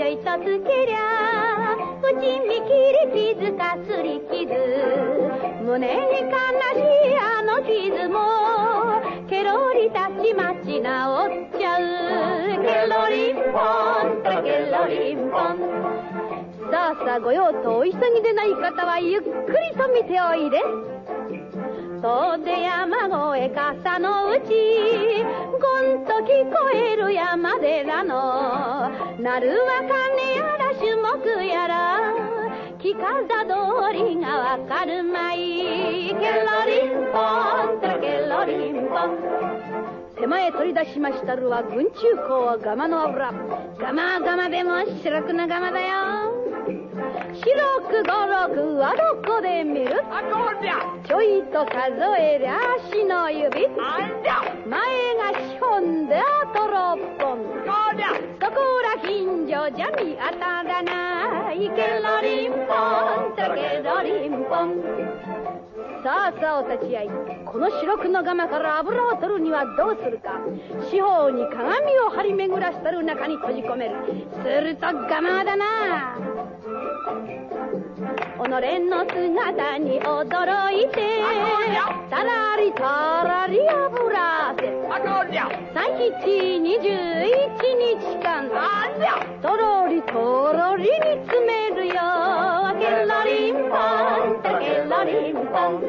ちょいとつけりゃ内見切り傷かすり傷。胸に悲しいあの傷もケロリたちまち直っちゃう。ケロリンポンとケロリンポン。さあさあご用とお急ぎでない方はゆっくりと見ておいで。そうで山越え傘のうちゴンと聞こえる山寺の鳴るわかねやら種目やら着飾通りがわかるまい。ケロリンポンとケロリンポン。手前取り出しましたるは軍中港ガマの油。ガマガマでも白くなガマだよ。白く五六はどこで見る？あこりゃ。ちょいと数えりゃ足の指。あゃ。前が資本であと6本。こりゃ。そこら近所じゃ見当たらない。ケロリンポンとケロリンポン。さあさあお立ち会い。この白くの釜から油を取るにはどうするか。四方に鏡を張り巡らしたる中に閉じ込める。すると釜だな己の姿に驚いてたらりたらり油汗あこりゃ。三七二十一日間とろりとろりに詰めるよケロリンポン。とケロリンポン。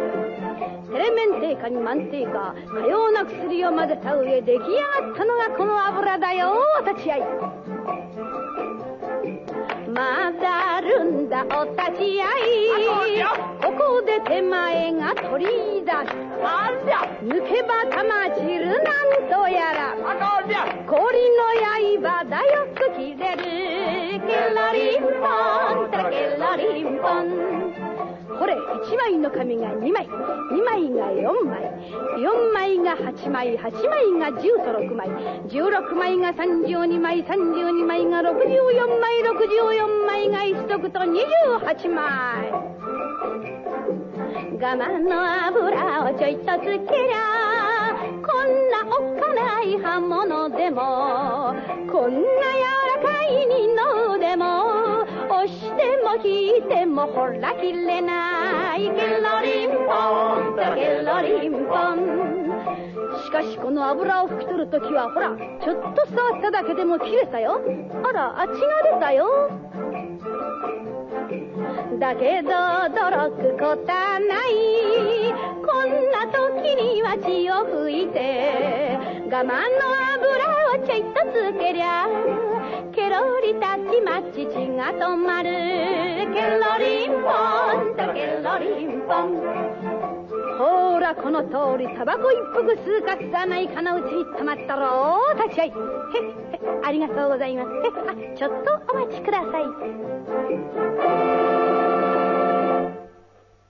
テレメンテーカにマンテーカかような薬を混ぜた上出来上がったのがこの油だよお立ち会いまだるんだお立ち会い。ここで手前が取り出すあんじゃ？抜けば玉散るなんとやら。氷の刃だよく切れる。ケロリンポンとケロリンポンこれ1枚の紙が2枚。2枚が4枚。4枚が8枚。8枚が10と6枚。16枚が32枚。32枚が64枚。64枚が一足と28枚。我慢の油をちょいとつけりゃこんなおっかない刃物でも。こんな柔らかい二の腕も押しても引いてもほら切れない。ケロリンポンとケロリンポン。しかしこの油を拭き取るときはほらちょっと触っただけでも切れたよ。あらあ血が出たよ。だけど驚くことはない。こんな時には血を拭いて我慢の油ちょいとつけりゃケロリたちまち血が止まる。ケロリンポンとケロリンポン。ほらこの通りタバコ一服吸うか吸わないかのうちに止まったろう。立ち会い。へっへありがとうございます。へっ。あちょっとお待ちください。